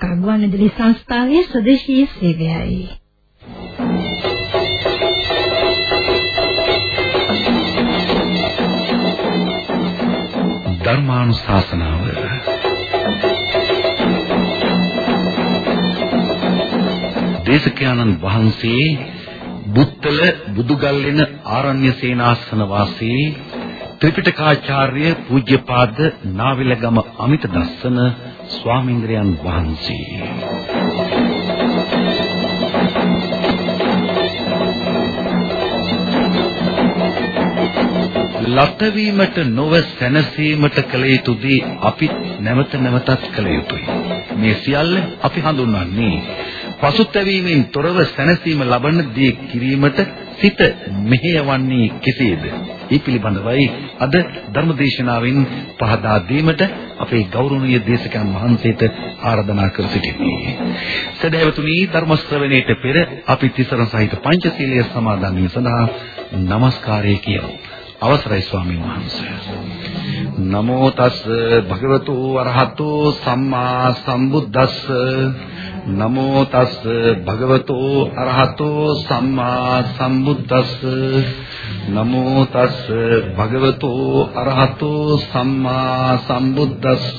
ලංකා ගුවන්විදුලි සංස්ථාවේ ස්වදේශීය සේවයයි. ධර්මානුශාසනාව දේශකයන්න් වහන්සේ බුත්තල බුදුගල්ලෙන ආරණ්‍ය සේනාසන වාසී ත්‍රිපිටකාචාර්ය පූජ්‍යපාද නාවිලගම අමිත දස්සන ස්වාමීන්ද්‍රයන් වහන්සේ ලතවීමට නොව සැනසීමට කළ යුතුදී අපි නැවත නැවතත් කළ යුතුයි. මේ සියල්ල අපි හඳුන්වන්නේ පසුතැවීමෙන් තොරව සැනසීම ලබන දී කිරීමට සිත මෙහෙයවන්නේ කෙසේද? ඒ පිළිබඳවයි අද ධර්මදේශනාවෙන් පහදා දීමට අපේ ගෞරවනීය දේශකයන් වහන්සේට ආරාධනා කර සිටින්නේ. සදහැවතුනි ධර්ම ශ්‍රවණයට පෙර අපි තිසරණ සහිත පංචශීලයේ සමාදන් වීම සඳහා নমස්කාරය කියමු. අවසරයි ස්වාමීන් වහන්සේ. නමෝ තස් භගවතු වරහතෝ සම්මා සම්බුද්දස්ස. නමෝ තස් භගවතෝ අරහතෝ සම්මා සම්බුද්දස්ස. නමෝ තස් භගවතෝ අරහතෝ සම්මා සම්බුද්දස්ස.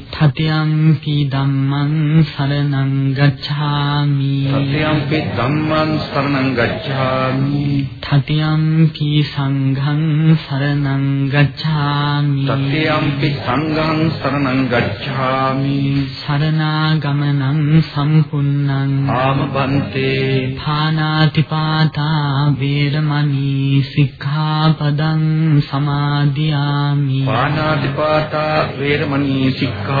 තතියම්පි ධම්මං සරණං ගච්ඡාමි. තතියම්පි ධම්මං සරණං ගච්ඡාමි. තතියම්පි සංඝං සරණං ගච්ඡාමි. තතියම්පි සංඝං සරණං ගච්ඡාමි. සරණාගමනං සම්පුන්නං ආමබන්තේ. පානාතිපාතා වේරමණී සික්ඛාපදං සමාදියාමි. පානාතිපාතා වේරමණී සික්ඛා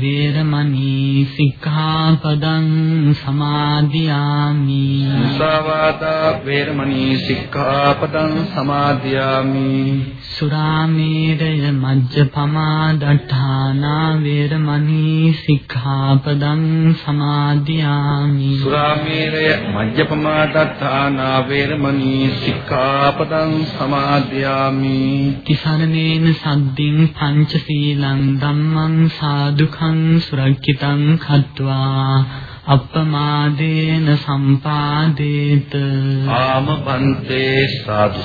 වේරමණී සික්ඛාපදං සමාදියාමි මුසාවාදා වේරමණී සික්ඛා සික්ඛාපදං සමාදියාමි සුරාමේරය මජ්ජපමා දඨානා වේරමණී සික්ඛාපදං සමාදියාමි සුරාමේරය මජ්ජපමා දඨානා වේරමණී සික්ඛාපදං සමාදියාමි තිසරණේන සද්දින් පංචශීලං ධම්මං සාදුඛං සුරක්ෂිතං khත්වා අප්පමාදේන සම්පාදේත ආමපන්තේ සාදු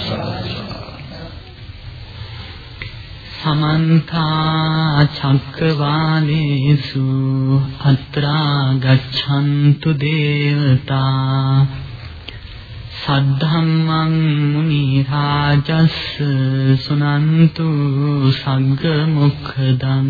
සමන්ත චක්කවාලේසු අත්‍රා ගච්ඡන්තු දේවතා සද්ධම්මං මුනි රාජස් සුනන්තු සග්ග මොක්ඛදං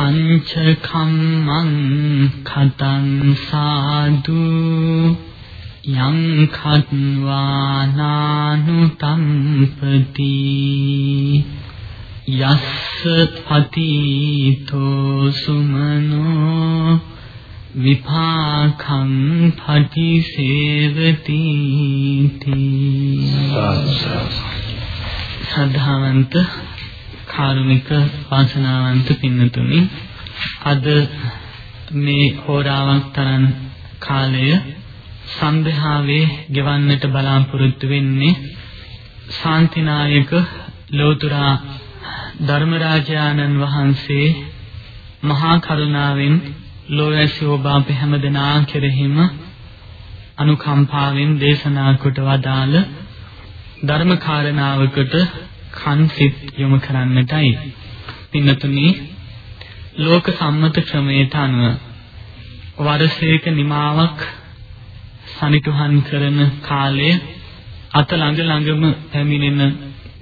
පංච කම්මං කතං සාදු යං khත්වානානුතම්පති යස්ස පතිතෝ සුමනෝ විපාකං පටිසේවති සද්ධාවන්ත කාරුණික වාසනාවන්ත පින්නතුනි අද මේ හෝරාවක් තරම් කාලය සන්දහාවේ ගෙවන්නට බලාපොරොත්තු වෙන්නේ ශාන්තිනායක ලෝතුරා ධර්මරාජානන් වහන්සේ මහා කරුණාවෙන් ලෝයැසි ඔබ අප හැමදෙනා කෙරෙහිම අනුකම්පාවෙන් දේශනා කොට වදාළ ධර්ම කාරණාවකට කන් සිත් යොමු කරන්නටයි. පින්නතුනි ලෝක සම්මත ක්‍රමයට අනුව වර්ෂයක නිමාවක් සනිටුහන් කරන කාලය අත ළඟ ළඟම පැමිණෙන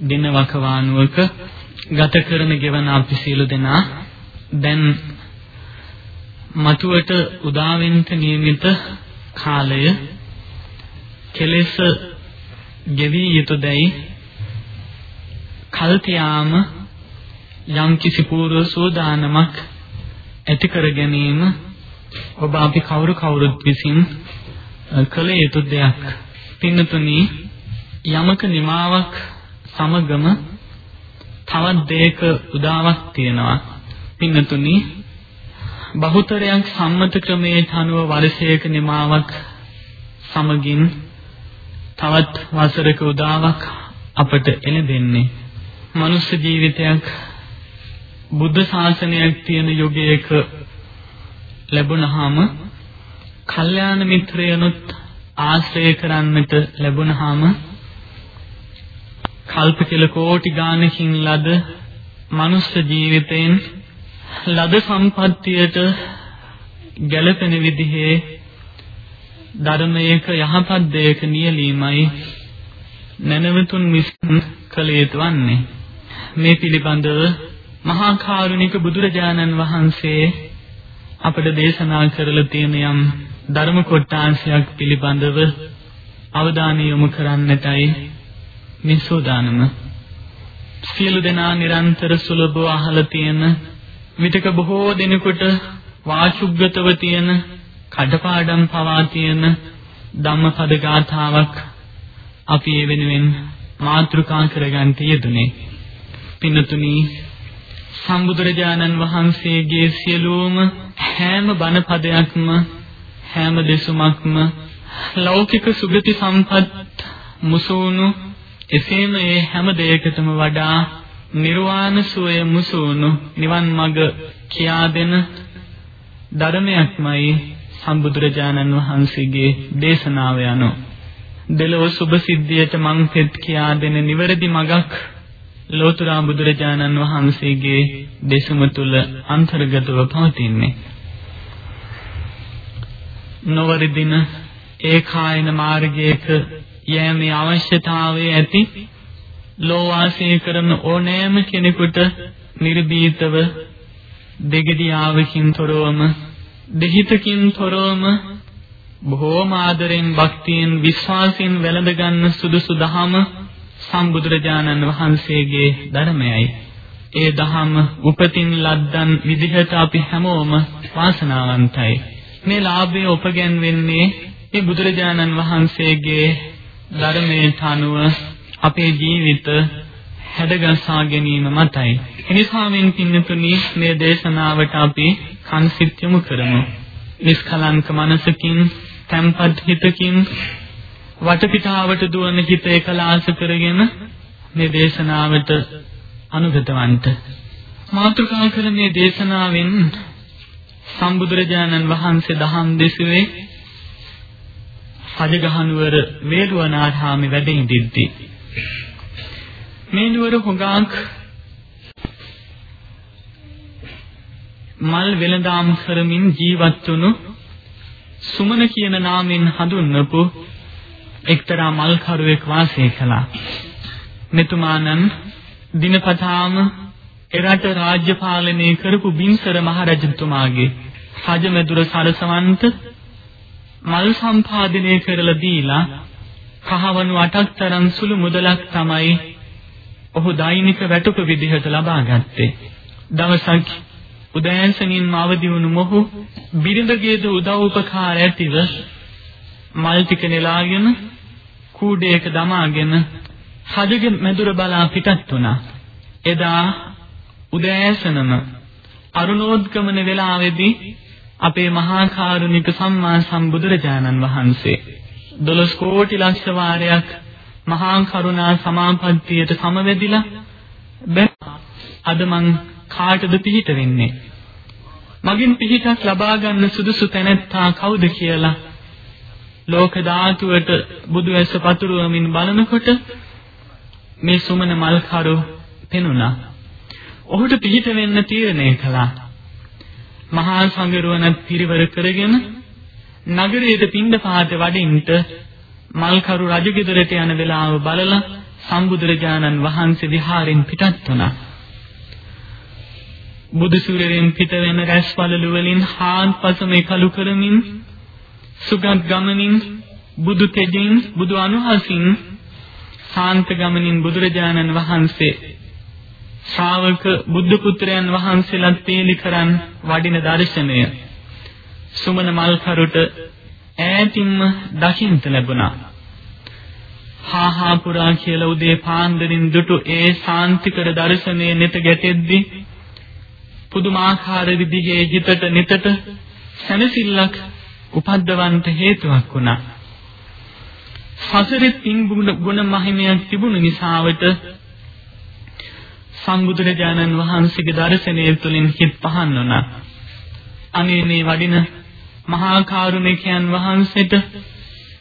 දින වකවානුවක ගත කරන ගෙවන අපි සියලු දෙනා දැන් මතුවට උදාවෙන්ට නියමිත කාලය කෙලෙස ගෙවි යුතුයදයි කල්තියාම යම් කිසි පූර්ව සෝදානමක් ඇති කර ගැනීම ඔබ අපි කවුරු කවුරුත් විසින් කළ යුතු දෙයක්. පින්නතුනි යමක නිමාවක් සමගම තවත් දෙයක උදාවක් තියෙනවා. පින්නතුනි බහුතරයක් සම්මත ක්‍රමයේ අනුව වර්ෂයක නිමාවක් සමගින් තවත් වසරක උදාවක් අපට එළදෙන්නේ මනුෂ්‍ය ජීවිතයක් බුද්ධ ශාසනයක් තියෙන යුගයක ලැබුණාම කල්යාණ මිත්‍රයනුත් ආශ්‍රය කරන්නට ලැබුණාම කල්ප කෙල කෝටි ගානකින් ලද මනුෂ්‍ය ජීවිතයෙන් ලද සම්පත්තියට ගැළපෙන විදිහේ ධර්මයක යහපත් දෙයක නියැලීමයි නැනවතුන් විසින් කළ යුතු වන්නේ. මේ පිළිබඳව මහා කරුණික බුදුරජාණන් වහන්සේ අපට දේශනා කරලා තියෙන යම් ධර්ම කොටාංශයක් පිළිබඳව අවධානය යොමු කරන්නටයි මේ සෝදානම සියලු දෙනා නිරන්තර සුලභව අහලා තියෙන විතක බොහෝ දෙනෙකුට වාචුග්ගතව තියෙන කඩපාඩම් පවා තියෙන ධම්මපද ගාථාවක් අපි ඒ වෙනුවෙන් මාතෘකා කරගන්න යෙදුනේ. පින්නතුනි සම්බුදුරජාණන් වහන්සේගේ සියලුම හැම බණ පදයක්ම හැම දෙසුමක්ම ලෞකික සුගති සම්පත් මුසුණු එසේම ඒ හැම දෙයකටම වඩා නිර්වාණ සුවය මුසුණු නිවන් මඟ කියා දෙන ධර්මයක්මයි සම්බුදුරජාණන් වහන්සේගේ දේශනාව යනු. දෙලොව සුභ සිද්ධියට මං පෙත් කියා දෙන නිවැරදි මඟක් ලෝතුරා බුදුරජාණන් වහන්සේගේ දේශම තුල අන්තර්ගතව පවතින්නේ. නොවරිදින ඒකායන මාර්ගයක යෑමේ අවශ්‍යතාවය ඇති ලෝවාසය කරන ඕනෑම කෙනෙකුට නිර්භීතව දෙගදියාවකින් තොරවම දෙහිතකින් තොරවම බොහෝම ආදරෙන් භක්තියෙන් විශ්වාසයෙන් වැළඳ ගන්න සුදුසු දහම සම්බුදුරජාණන් වහන්සේගේ ධර්මයයි. ඒ දහම උපතින් ලද්දන් විදිහට අපි හැමෝම වාසනාවන්තයි. මේ ලාභය උපගැන්වෙන්නේ මේ බුදුරජාණන් වහන්සේගේ ධර්මයට අනුව අපේ ජීවිත හැඩගස්සා ගැනීම මතයි. එනිසා මෙන් පින්නතුනි මේ දේශනාවට අපි කන්සිත් යොමු කරමු. නිස්කලංක මනසකින්, තැම්පත් හිතකින් වටපිටාවට දුවන හිත එකලාස කරගෙන මේ දේශනාවට අනුගතවන්ට මාතෘකා කර මේ දේශනාවෙන් සම්බුදුරජාණන් වහන්සේ දහම් දෙසුවේ රජගහනුවර වේළුවනාරාමේ වැඩ ඉඳිද්දී මේ නුවර හොඟාක් මල් වෙළඳාම් කරමින් ජීවත් වුණු සුමන කියන නාමයෙන් හඳුන්වපු එක්තරා මල්කරුවෙක් වාසය කළා. මෙතුමාණන් දිනපතාම එරට රාජ්‍ය පාලනය කරපු බින්සර මහරජතුමාගේ රජමෙදුර සරසවන්ත මල් සම්පාදනය කරලා දීලා කහවණු 8ක් තරම් සුළු මුදලක් තමයි ඔහු දෛනික වැටුප විදිහට ලබා ගත්තේ. දවසක් උදෑසනින්ම අවදි වුණු මොහු බිරිඳගේද උදව් උපකාර ඇතිව මල් ටික නෙලාගෙන කූඩේක දමාගෙන හදගේ මැදුර බලා පිටත් වුණා. එදා උදෑසනම අරුණෝද්ගමන වේලාවේදී අපේ මහා කරුණික සම්මා සම්බුදුරජාණන් වහන්සේ 12 කෝටි ලක්ෂ වාරයක් මහා කරුණා සමාපත්තියට සමවැදිලා අද මං කාටද පිහිට වෙන්නේ මගින් පිහිටක් ලබා ගන්න සුදුසු තැනැත්තා කවුද කියලා ලෝක ධාතුවට බුදු ඇස පතුරවමින් බලනකොට මේ සුමන මල්කරු පෙනුණා. ඔහුට පිහිට වෙන්න තීරණය කළා. මහා සංගරුවන පිරිවර කරගෙන නගරයේ පින්ඩපාත වඩින්ට මල්කරු රජගෙදරට යන වෙලාව බලලා සම්බුදුරජාණන් වහන්සේ විහාරෙන් පිටත් වුණා. බුදු සූර්යයෙන් පිට වෙන රැස්වලලු වලින් හාන්පසම එකලු කරමින් සුගත් ගමනින් බුදු තෙජින් බුදු අනුහසින් ශාන්ත ගමනින් බුදුරජාණන් වහන්සේ ශ්‍රාවක බුද්ධ පුත්‍රයන් වහන්සේලාත් පේලි කරන් වඩින දර්ශනය සුමන මල් කරුට ඈතින්ම දකින්ට ලැබුණා. හා හා පුරා කියලා උදේ පාන්දරින් දුටු ඒ ශාන්තිකර දර්ශනයේ නෙත ගැටෙද්දී පුදුමාකාර විදිහේ හිතට නිතට සැනසෙල්ලක් උපද්දවන්ට හේතුවක් වුණා. සසරේ පින් ගුණ මහිමයක් තිබුණු නිසාවට සම්බුදුරජාණන් වහන්සේගේ දර්ශනය තුළින් හිත පහන් වුණා. අනේ මේ වඩින මහා කරුණිකයන් වහන්සේට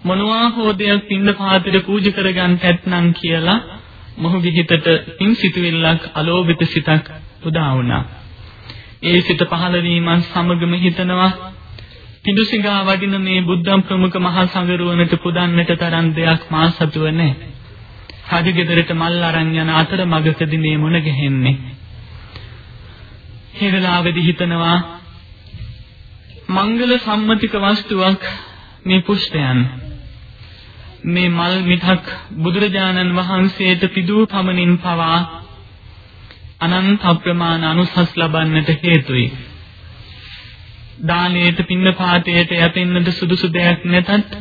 මොනවා හෝ දෙයක් පින්න පාතට පූජා කරගන්න ඇත්නම් කියලා මොහුගේ හිතට පින් සිතුවිල්ලක් අලෝභිත සිතක් උදා වුණා. ඒ සිත පහළ වීමත් සමගම හිතනවා පිඬුසිඟා වඩින මේ බුද්ධ ප්‍රමුඛ මහා සංඝරුවනට පුදන්නට තරම් දෙයක් මා සතුව නැහැ. රජගෙදරට මල් අරන් යන අතර මගකදී මේ මුණ ගැහෙන්නේ. ඒ වෙලාවේදී හිතනවා මංගල සම්මතික වස්තුවක් මේ පුෂ්පයන් මේ මල් මිටක් බුදුරජාණන් වහන්සේට පිදූ පමණින් පවා අනන්ත අප්‍රමාණ අනුසස් ලබන්නට හේතුයි. දානයේට පින්නපාතයට යැපෙන්නට සුදුසු දෙයක් නැතත්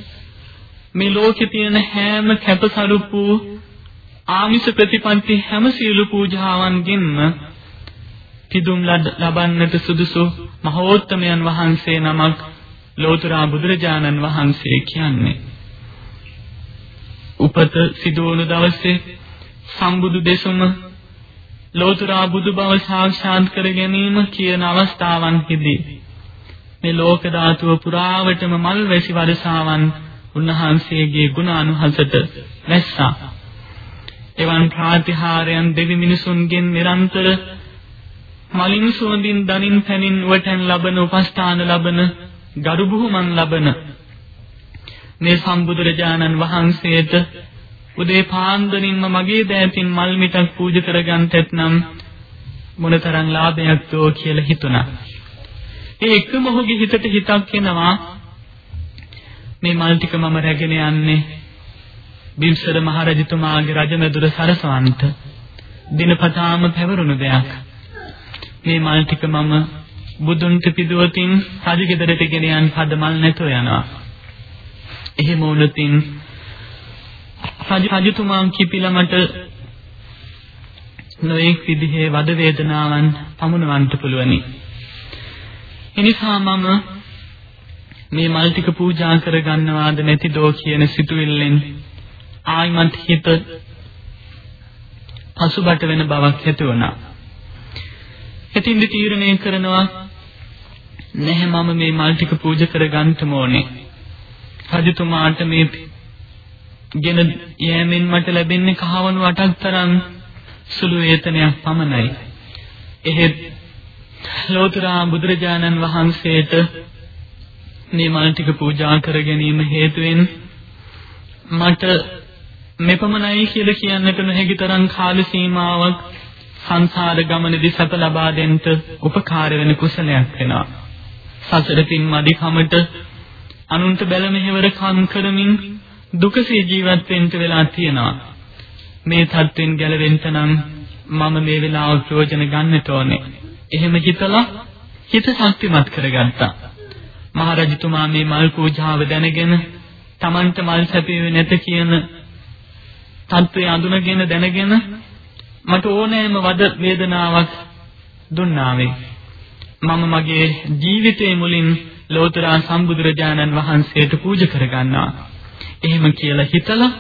මේ ලෝකේ තියෙන හැම කැපසරුප්පු ආමිෂ ප්‍රතිපන්ති හැම සීල පූජාවන්ගෙන්ම පිදුම් ලබන්නට සුදුසු මහෝත්තමයන් වහන්සේ නමක් ලෝතර බුදුරජාණන් වහන්සේ කියන්නේ. උපත සිදුවන දවසේ සම්බුදු දෙසුම ලෝතර බුදු බව සාක්ෂාත් කර ගැනීම කියන අවස්ථාවන්හිදී මේ ලෝක ධාතුව පුරාවටම මල් වැසි වර්ෂාවන් උන්වහන්සේගේ ගුණ අනුහසට වැස්සා. එවන් ප්‍රාතිහාරයන් දෙවි මිනිසුන්ගෙන් නිරන්තර මලින් සුවඳින් දනින් පැනින් වටන් ලබන උපස්ථාන ලබන ගරු බුහුමන් ලබන මේ සම්බුදුරජාණන් වහන්සේට උදේ පාන්දරින්ම මගේ දෑතින් මල් මිටක් පූජා කරගන්නත් නම් මොනතරම් ලාභයක්දෝ කියලා හිතුණා. ඒ එකම ඔහුගේ හිතට හිතක් එනවා මේ මල් ටික මම රැගෙන යන්නේ බිම්සර මහරජතුමාගේ රජමැදුර සරසවන්ත දිනපතාම පැවරුණු දෙයක්. මේ මල් ටික මම බුදුන්ට පිදුවතින් රජගෙදරට ගෙන යන් පද මල් නැතුව යනවා. එහෙම වුණොතින් රජතුමා කිපිලා මට නොඑක් විදිහේ වද වේදනාවන් පමුණවන්න පුළුවනි. එනිසා මම මේ මල් ටික පූජා කරගන්නවාද නැතිදෝ කියන සිතුවිල්ලෙන් ආයිමත් හිත පසුබට වෙන බවක් ඇති වුණා. ඉතින් තීරණය කරනවා නැහැ මම මේ මල් ටික පූජා කරගන්න ඕනේ. රජතුමාට මේ ගෙන යෑමෙන් මට ලැබෙන්නේ කහවණු 8ක් තරම් සුළු වේතනයක් පමණයි. එහෙත් ලෝතර බුදුරජාණන් වහන්සේට මේ මල් ටික පූජා කර ගැනීම හේතුවෙන් මට මෙපමණයි කියලා කියන්නට නොහැකි තරම් කාල සීමාවක් සංසාර ගමනේදී සැප ලබා දෙන්න උපකාර වෙන කුසලයක් වෙනවා. සසර පින් මදිකමට අනුන්ට බැල මෙහෙවර කම් කරමින් දුකසේ ජීවත් වෙන්න වෙලා තියෙනවා. මේ தත්වෙන් ගැලවෙන්න නම් මම මේ වෙලාව ප්‍රයෝජන ගන්නට ඕනේ. එහෙම හිතලා හිත ශක්තිමත් කරගත්තා. මහරජතුමා මේ මල් පූජාව දැනගෙන Tamanta මල් සැපෙන්නේ නැත කියන තත්ත්වය අඳුනගෙන දැනගෙන මට ඕනෑම වද වේදනාවක් දුන්නාවේ. මම මගේ ජීවිතයේ මුලින් ලෝතර සම්බුදුරජාණන් වහන්සේට පූජා කරගන්නවා. එහෙම කියලා හිතලා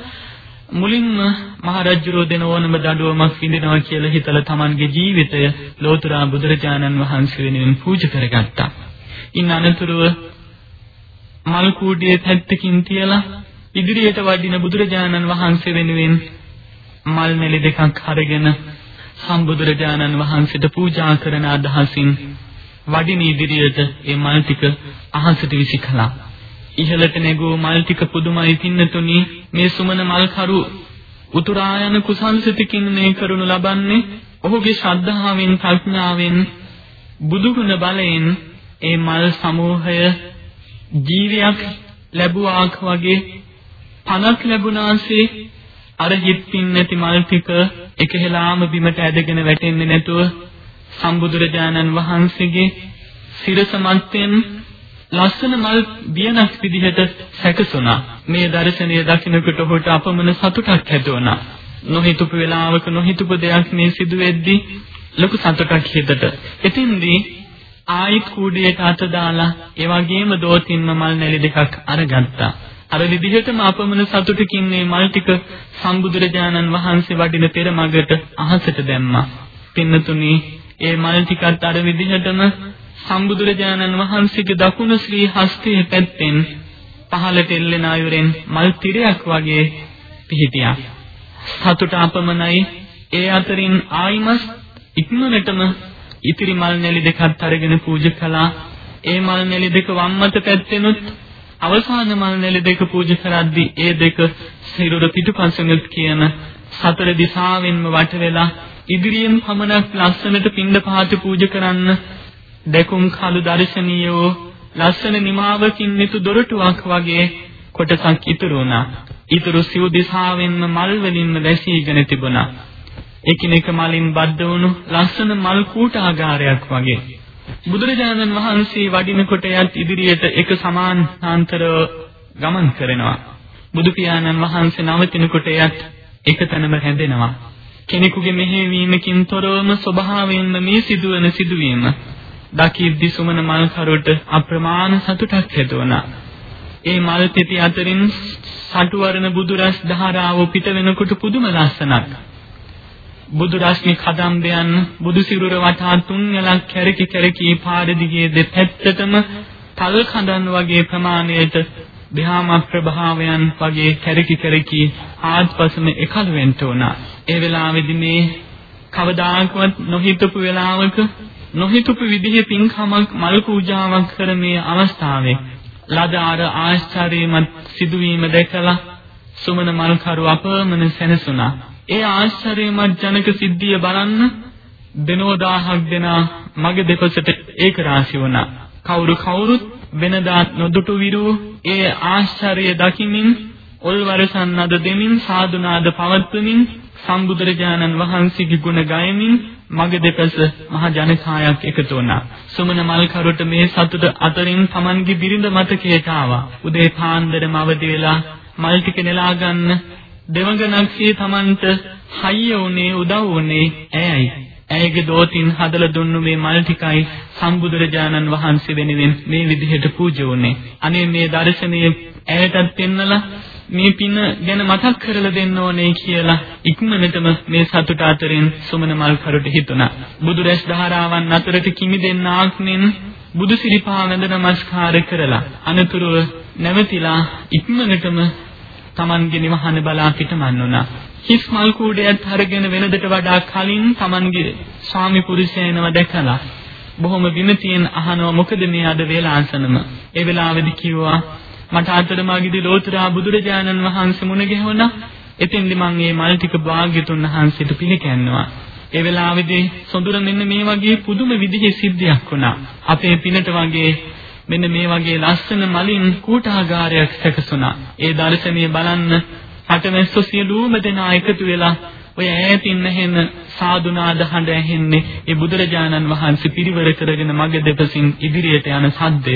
මුලින්ම මහරජුරෝ දෙන ඕනම දඬුවමක් විඳිනවා කියලා හිතලා Tamanගේ ජීවිතය ලෝතර බුදුරජාණන් වහන්සේ වෙනුවෙන් පූජා කරගත්තා. ඉන් අනතුරුව මල් කූඩියේ පැත්තකින් තියලා ඉදිරියට වඩින බුදුරජාණන් වහන්සේ වෙනුවෙන් මල් නෙලි දෙකක් අරගෙන සම්බුදුරජාණන් වහන්සේට පූජා කරන අදහසින් වඩින ඉදිරියට ඒ මල් ටික අහසට විසිකලා ඉහළට නැගූ මල් ටික පුදුමයි පින්නතුනි මේ සුමන මල් කරු උතුරා යන කුසංසිතකින් මේ කරුණ ලබන්නේ ඔහුගේ ශ්‍රද්ධාවෙන් ප්‍රඥාවෙන් බුදුගුණ බලයෙන් ඒ මල් සමූහය ජීවියක් ලැබුවාක් වගේ පණක් ලැබුණාසේ අර හිත්ින් නැති මල් ටික එකහෙලාම බිමට ඇදගෙන වැටෙන්නේ නැතුව සම්බුදුරජාණන් වහන්සේගේ සිරස මැත්තෙන් ලස්සන මල් බියනක් විදිහට සැකසුණා. මේ දර්ශනය දකින්නකොට ඔහුට අපමණ සතුටක් ඇති වුණා. නොහිතපු වෙලාවක නොහිතපු දෙයක් මේ සිදු වෙද්දී ලොකු සතුටක් හිතට. එතින්දී ආයිත් කූඩියට අත දාලා ඒ වගේම දෝතින්ම මල් නැලි දෙකක් අරගත්තා. අර විදිහටම අපමණ සතුටකින් මේ මල් ටික සම්බුදුරජාණන් වහන්සේ වඩින පෙර මගට අහසට දැම්මා. පින්නතුනි, ඒ මල් ටිකත් අර විදිහටම සම්බුදුරජාණන් වහන්සේගේ දකුණු ශ්‍රී හස්තයේ පැත්තෙන් පහළට එල්ලෙන අයුරෙන් මල් තිරයක් වගේ පිහිටියා. සතුට අපමණයි ඒ අතරින් ආයිමස් ඉක්මනටම ඉතිරි මල් නැලි දෙකත් අරගෙන පූජා කළා. ඒ මල් නැලි දෙක වම්මත පැත්තෙනුත් අවසාන මල් නැලි දෙක පූජා කරද්දී ඒ දෙක සිරුර පිටුපසෙනුත් කියන සතර දිශාවෙන්ම වට වෙලා ඉදිරියෙන් පමණක් ලස්සනට පින්ඳ පහත පූජා කරන්න දෙකුම් කළු දර්ශනීයෝ ලස්සන නිමාවකින් නිතු දොරටුවක් වගේ කොටසක් ඉතුරු වුණා. ඊතුරු සිව් දිශාවෙන්ම මල් වලින්ම වැසීගෙන තිබුණා. එකිනෙක මලින් බද්ධ වුණු ලස්සන මල් කූටාගාරයක් වගේ. බුදුරජාණන් වහන්සේ වඩිනකොට යත් ඉදිරියට එක සමානාන්තරව ගමන් කරනවා. බුදු පියාණන් වහන්සේ නවතිනකොට යත් එක තැනම හැදෙනවා. කෙනෙකුගේ මෙහෙවීමකින් තොරවම ස්වභාවයෙන්ම මේ සිදුවන සිදුවීම දකිද්දි සුමන මල් කරුට අප්‍රමාණ සතුටක් ඇතිවනා. ඒ මල් තෙති අතරින් සටුවරණ බුදුරස් ධාරාව පිට වෙනකොට පුදුම ලස්සනක්. බුදු රශ්මි කදම්බයන් බුදු සිරුර වටා තුන්යලක් කැරකි කැරකි පාර දිගේ දෙපැත්තටම තල් කඳන් වගේ ප්‍රමාණයට ධ්‍යාම ප්‍රභාවයන් වගේ කැරකි කැරකි ආත්පසම එකල වෙන්න උන. ඒ වෙලාවේදී මේ කවදාකවත් නොහිතපු වෙලාවක නොහිතපු විදිහේ පින්කමක් මල් පූජාවක් කරමේ අවස්ථාවේ ලද ආර ආශ්චර්යමත් සිදුවීම දැකලා සුමන මල්කරු අපමණ සැනසුණා. ඒ ආශ්චර්යමත් ජනක සිද්ධිය බලන්න දිනෝදාහක් දෙනා මගේ දෙපසට ඒක රාශි වුණා. කවුරු කවුරුත් වෙනදා නොදුටු විරු ඒ ආශ්චර්යය දකිමින් ඔල්වරසන් නද දෙමින් සාදුනාද පවත්වමින් සම්බුදුරජාණන් වහන්සේගේ ගුණ ගයමින් මගේ දෙපස මහ ජනකායක් එකතු වුණා. සුමන මල්කරුට මේ සතුට අතරින් Tamanගේ බිරිඳ මතකයට ආවා. උදේ පාන්දරම අවදි වෙලා මල් ටික නෙලා ගන්න දෙවඟනක්ෂී Tamanට හයිය උනේ උදව් උනේ ඇයයි. ඇයගේ දෝතින් හදලා දුන්නු මේ මල් ටිකයි සම්බුදුරජාණන් වහන්සේ වෙනුවෙන් මේ විදිහට පූජා වුනේ. අනේ මේ දර්ශනය ඇයටත් පෙන්නලා මේ පින ගැන මතක් කරලා දෙන්න ඕනේ කියලා ඉක්මනටම මේ සතුට අතරින් සුමන මල් කරුට හිතුණා. බුදුරැස් ධාරාවන් අතරට කිමි දෙන්නාක් මෙන් බුදු සිරිපා වැඳ නමස්කාර කරලා අනතුරුව නැවතිලා ඉක්මනටම Tamanගේ නිවහන බලා පිටමන් වුණා. හිස් මල් කූඩයක් අරගෙන වෙනදට වඩා කලින් Tamanගේ ස්වාමි පුරුෂයනව දැකලා බොහොම විනතියෙන් අහනවා මොකද මේ අද වේලාසනම ඒ වෙලාවේදී කිව්වා මට අතරමඟදී ලෝතුරා බුදුරජාණන් වහන්සේ මුණ ගැහුණා. එතින්දි මම මේ මල් ටික භාග්‍යතුන් වහන්සේට පිළිගන්නවා. ඒ වෙලාවේදී සොඳුර මෙන්න මේ වගේ පුදුම විදිහේ සිද්ධියක් වුණා. අපේ පිනට වගේ මෙන්න මේ වගේ ලස්සන මලින් කූටාගාරයක් සැකසුණා. ඒ දර්ශනීය බලන්න රටවැස්සෝ සියලුම දෙනා එකතු වෙලා ඔය ඈතින් ඇහෙන සාදුනාද හඬ ඇහෙන්නේ ඒ බුදුරජාණන් වහන්සේ පිරිවර කරගෙන මග දෙපසින් ඉදිරියට යන සද්දය.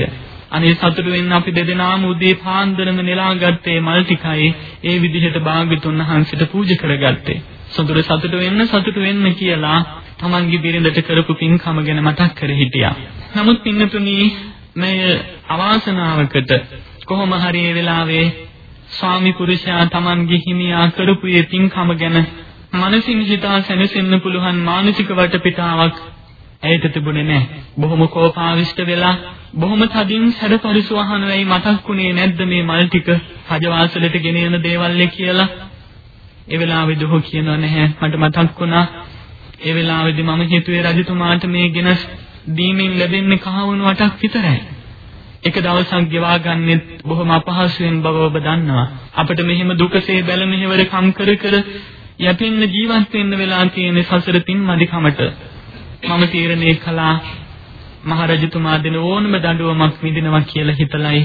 අනේ සතුටු වෙන්න අපි දෙදෙනාම උදේ පාන්දරම නෙලාගත්තේ මල් ටිකයි ඒ විදිහට භාග්‍යතුන් වහන්සේට පූජා කරගත්තේ. සතුට සතුට වෙන්න සතුට වෙන්න කියලා තමන්ගේ බිරිඳට කරපු පින්කම ගැන මතක් කර හිටියා. නමුත් පින්නතුනි මේ අවාසනාවකට කොහොම හරි ඒ වෙලාවේ ස්වාමි පුරුෂයා තමන්ගේ හිමියා කරපු ඒ පින්කම ගැන මනසින් හිතා සැනසෙන්න පුළුවන් මානසික වටපිටාවක් ඇයට තිබුණේ නැහැ. බොහොම කෝපාවිෂ්ඨ වෙලා බොහොම තදින් සැඩපරිසු අහන වෙයි මතක්ුණේ නැද්ද මේ මල් ටික රජවාසලට ගෙන යන දේවල් කියලා. ඒ වෙලාවේදී ඔහු කියනවා නැහැ මට මතක් වුණා. ඒ වෙලාවේදී මම හිතුවේ රජතුමාට මේ ගෙන දීමෙන් ලැබෙන්නේ කහවණු වටක් විතරයි. එක දවසක් ගෙවා ගන්නෙත් බොහොම අපහසුයෙන් බව ඔබ දන්නවා. අපිට මෙහෙම දුකසේ බැල මෙහෙවර කම් කර කර යටින්න ජීවත් වෙන්න වෙලා තියෙන සසර පින්මදිකමට මම තීරණය කළා මහරජතුමා දෙන ඕනම දඬුවමක් විඳිනවා කියලා හිතලයි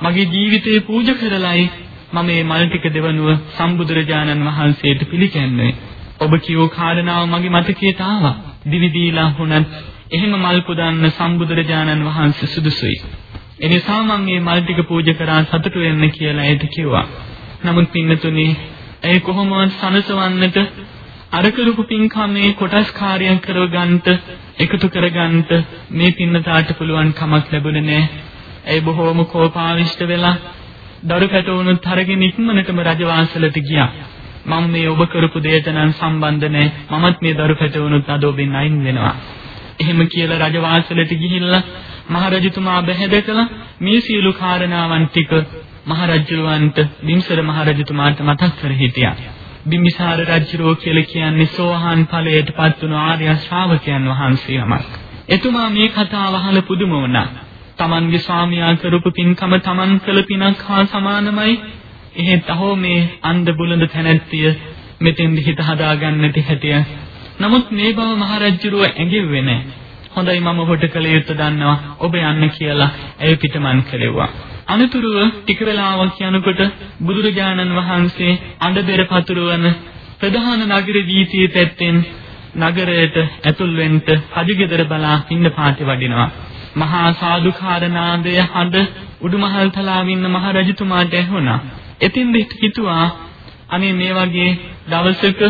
මගේ ජීවිතේ පූජා කරලයි මම මේ මල් ටික දෙවනුව සම්බුදුරජාණන් වහන්සේට පිළිගන්නේ. ඔබ කියෝ කාරණාව මගේ මතකයට ආවා. දිවි දීලා වුණත් එහෙම මල් පුදන්න සම්බුදුරජාණන් වහන්සේ සුදුසුයි. එනිසා මම මේ මල් ටික පූජා කරා සතුටු වෙන්න කියලා ඒත් කිව්වා. නමුත් පින්නතුනේ ඒ කොහොමවත් සනසවන්නට අර කරපු පින්කමේ කොටස් කාර්යයක් කරව ගන්නට එකතු කර ගන්නට මේ පින්නතාට පුළුවන් කමක් ලැබුණේ නැහැ. ඒ බොහෝම කෝපාවිෂ්ඨ වෙලා දරු පැටවුණුත් අරගෙන ඉක්මනටම රජවාසලට ගියා. මම මේ ඔබ කරපු දෙයට නම් සම්බන්ධ නැහැ. මමත් මේ දරු පැටවුණුත් අද ඔබෙන් අයින් වෙනවා. එහෙම කියලා රජවාසලට ගිහිල්ලා මහරජතුමා බැහැ මේ සියලු කාරණාවන් ටික මහරජුවන්ට බිම්සර මහරජතුමාට මතක් කර හිටියා. බිම්බිසාර රජුරෝ කියලා කියන්නේ සෝහන් ඵලයට පත් වුණු ආර්ය ශ්‍රාවකයන් වහන්සේ නමක්. එතුමා මේ කතාව අහලා පුදුම වුණා. Tamanගේ ස්වාමියා කරපු පින්කම Taman කළ පිනක් හා සමානමයි. එහෙත් අහෝ මේ අන්ධ බුලඳ තැනැත්තිය මෙතෙන්දි හිත හදාගන්නට හැටිය. නමුත් මේ බව මහරජුරුව ඇඟෙව්වේ නැහැ. හොඳයි මම ඔබට කළ යුත්තේ දන්නවා. ඔබ යන්න කියලා ඇය පිටමන් කෙරෙව්වා. අනතුරුව ටික වෙලාවක් යනකොට බුදුරජාණන් වහන්සේ අඬබෙර පතුරවන ප්‍රධාන නගර වීථියේ පැත්තෙන් නගරයට ඇතුල් වෙන්න රජගෙදර බලා ඉන්න පාටි වඩිනවා. මහා සාදුකාර නාදය හඬ උඩුමහල් තලාවේ ඉන්න මහ රජතුමාට ඇහුණා. එතින් හිතුවා අනේ මේ වගේ දවසක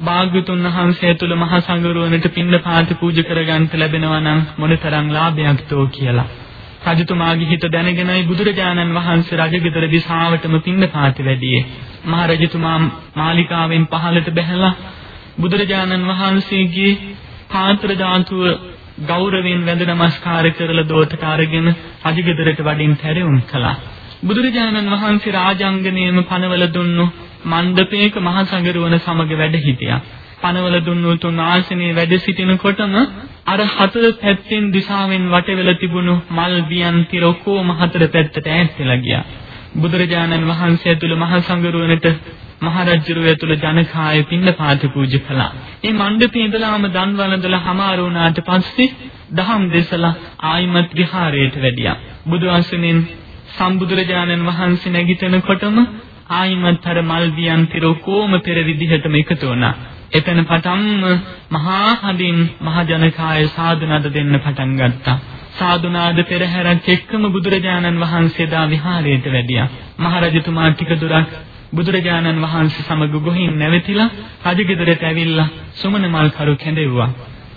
භාග්‍යතුන් වහන්සේ තුල මහා සංඝරුවනට පින්න පාති පූජා කරගන්න ලැබෙනවා නම් මොනතරම් ලාභයක් තෝ කියලා. රජතුමාගේ හිත දැනගෙනයි බුදුරජාණන් වහන්සේ රජගෙදර දිසාවටම පින්නපාති වැඩියේ. මහ රජතුමා මාලිකාවෙන් පහළට බැහැලා බුදුරජාණන් වහන්සේගේ පාත්‍ර ධාතුව ගෞරවයෙන් වැඳ නමස්කාර කරලා දෝතට අරගෙන රජගෙදරට වඩින් හැරෙවුම් කළා. බුදුරජාණන් වහන්සේ රාජාංගනයේම පනවල දුන්නු මණ්ඩපයක මහ සංගරුවන සමග වැඩ හිටියා. පනවල දුන්නු තුන් ආසනයේ වැඩ සිටිනකොටම අර හතර පැත්තෙන් දිශාවෙන් වටවෙලා තිබුණු මල් වියන් තිර ඔක්කොම හතර පැත්තට ඈත් වෙලා ගියා. බුදුරජාණන් වහන්සේ ඇතුළු මහ සංගරුවනට මහරජුරුව ඇතුළු ජනකාය පින්නපාත පූජා කළා. මේ මණ්ඩපේ ඉඳලාම දන් වළඳලා හමාර වුණාට පස්සේ දහම් දෙසලා ආයිමත් විහාරයට වැඩියා. බුදුආසනෙන් සම්බුදුරජාණන් වහන්සේ නැගිටිනකොටම ආයිමත් අර මල් වියන් තිර ඔක්කොම පෙර විදිහටම එකතු වුණා. එතන පටන්ම මහා හදින් මහ ජනකාය සාදුනාද දෙන්න පටන් ගත්තා. සාදුනාද පෙරහැරක් එක්කම බුදුරජාණන් වහන්සේ දා විහාරයට වැඩියා. මහරජතුමා ටික දුරක් බුදුරජාණන් වහන්සේ සමග ගොහින් නැවතිලා රජගෙදරට ඇවිල්ලා සුමන මල් කරු කැඳෙව්වා.